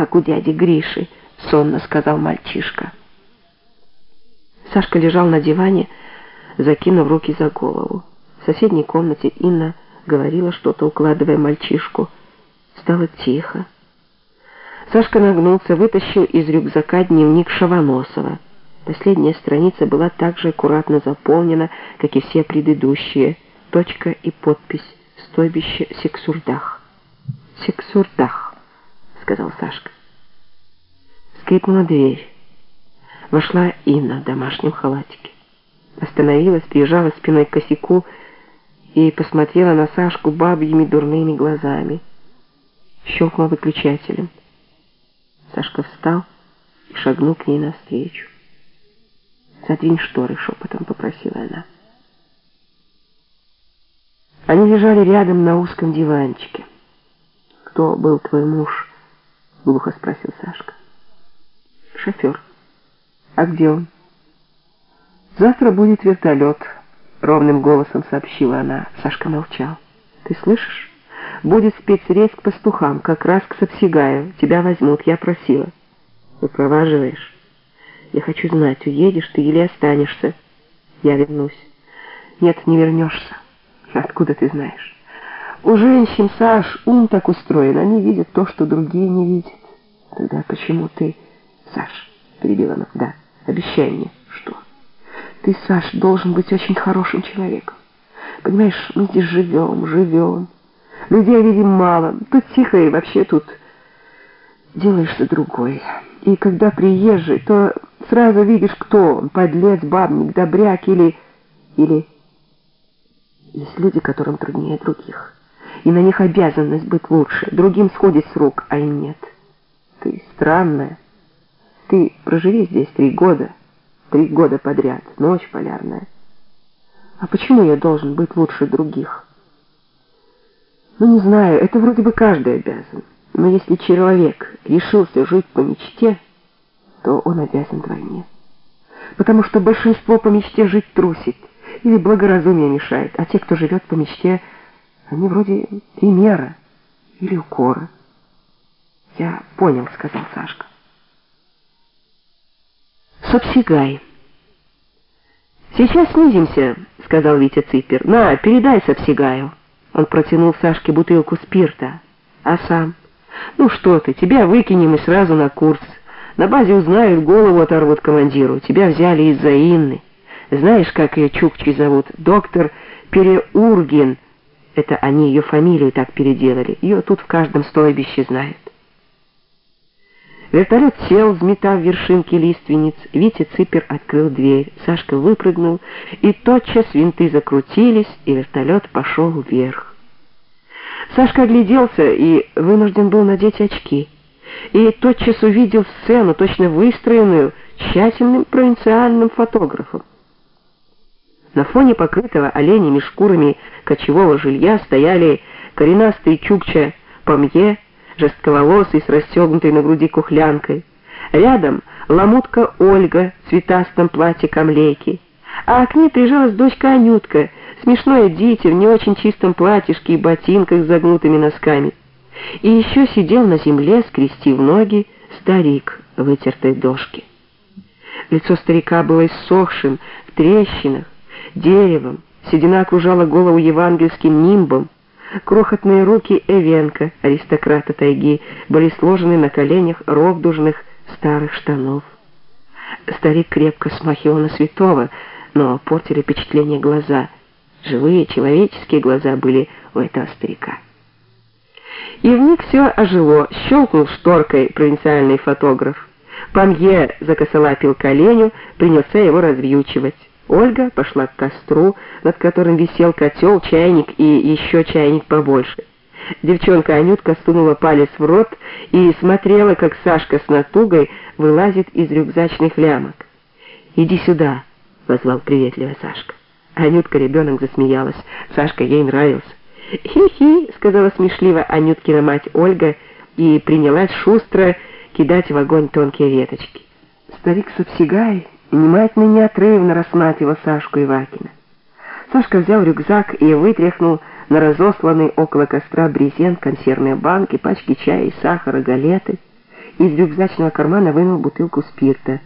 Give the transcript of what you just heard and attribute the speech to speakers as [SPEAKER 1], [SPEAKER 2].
[SPEAKER 1] как у дяди Гриши», — сонно сказал мальчишка. Сашка лежал на диване, закинув руки за голову. В соседней комнате Инна говорила что-то, укладывая мальчишку. Стало тихо. Сашка нагнулся, вытащил из рюкзака дневник Шавоносова. Последняя страница была так же аккуратно заполнена, как и все предыдущие. Точка и подпись «Стойбище Сексурдах». «Сексурдах», — сказал Сашка. Скрипнула дверь. Вошла Инна в домашнем халатике. Остановилась, прижала спиной к косяку и посмотрела на Сашку бабьими дурными глазами. Щелкнула выключателем. Сашка встал и шагнул к ней навстречу. «Задвинь шторы», — шепотом попросила она. Они лежали рядом на узком диванчике. «Кто был твой муж?» — глухо спросил Сашка. «Шофер. А где он?» «Завтра будет вертолет», — ровным голосом сообщила она. Сашка молчал. «Ты слышишь? Будет спецрейс к пастухам, как раз к Сапсигаю. Тебя возьмут, я просила». «Выпроваживаешь?» «Я хочу знать, уедешь ты или останешься?» «Я вернусь». «Нет, не вернешься». «Откуда ты знаешь?» «У женщин, Саш, ум так устроен. Они видят то, что другие не видят». «Тогда почему ты...» «Саш», — перебила она, — «да, обещай мне». «Что?» «Ты, Саш, должен быть очень хорошим человеком. Понимаешь, мы здесь живем, живем. Людей видим мало. Тут тихо и вообще тут делаешься другой. И когда приезжий, то сразу видишь, кто он, подлец, бабник, добряк или... или... Есть люди, которым труднее других. И на них обязанность быть лучше. Другим сходит с рук, а им нет. Ты странная. Ты проживи здесь три года. Три года подряд. Ночь полярная. А почему я должен быть лучше других? Ну, не знаю, это вроде бы каждый обязан. Но если человек решился жить по мечте, то он обязан двойне. Потому что большинство по мечте жить трусит или благоразумие мешает, а те, кто живет по мечте, они вроде примера или укора. «Я понял», — сказал Сашка. «Сапсигай». «Сейчас снизимся», — сказал Витя Ципер. «На, передай Сапсигаю». Он протянул Сашке бутылку спирта. «А сам?» «Ну что ты, тебя выкинем и сразу на курс. На базе узнают, голову оторвут командиру. Тебя взяли из-за Инны. Знаешь, как ее Чукчи зовут? Доктор Переургин. Это они ее фамилию так переделали. Ее тут в каждом стойбище знают». Вертолет сел, взметав вершинки лиственниц. Витя Ципер открыл дверь. Сашка выпрыгнул, и тотчас винты закрутились, и вертолет пошел вверх. Сашка огляделся и вынужден был надеть очки. И тотчас увидел сцену, точно выстроенную тщательным провинциальным фотографом. На фоне покрытого оленями шкурами кочевого жилья стояли коренастый чукча Помье, жестковолосый, с расстегнутой на груди кухлянкой. Рядом ламутка Ольга в цветастом платье камлейки. А к ней прижалась дочка Анютка, смешное дитя в не очень чистом платьишке и ботинках с загнутыми носками. И еще сидел на земле, скрестив ноги, старик в вытертой дошке. Лицо старика было иссохшим, в трещинах, деревом, седина окружала голову евангельским нимбом, Крохотные руки Эвенка, аристократа тайги, были сложены на коленях ровдужных старых штанов. Старик крепко смахивал на святого, но портили впечатление глаза. Живые человеческие глаза были у этого старика. И в них все ожило, щелкнул шторкой провинциальный фотограф. Памье закосолапил коленю, принялся его развьючивать. Ольга пошла к костру, над которым висел котел, чайник и еще чайник побольше. Девчонка Анютка сунула палец в рот и смотрела, как Сашка с натугой вылазит из рюкзачных лямок. «Иди сюда», — позвал приветливо Сашка. Анютка ребенок засмеялась. Сашка ей нравился. «Хи-хи», — сказала смешливо Анюткина мать Ольга и принялась шустро кидать в огонь тонкие веточки. Старик Сапсигай внимательно и неотрывно рассматривал Сашку Ивакина. Сашка взял рюкзак и вытряхнул на разосланный около костра брезент, консервные банки, пачки чая и сахара, галеты. из рюкзачного кармана вынул бутылку спирта.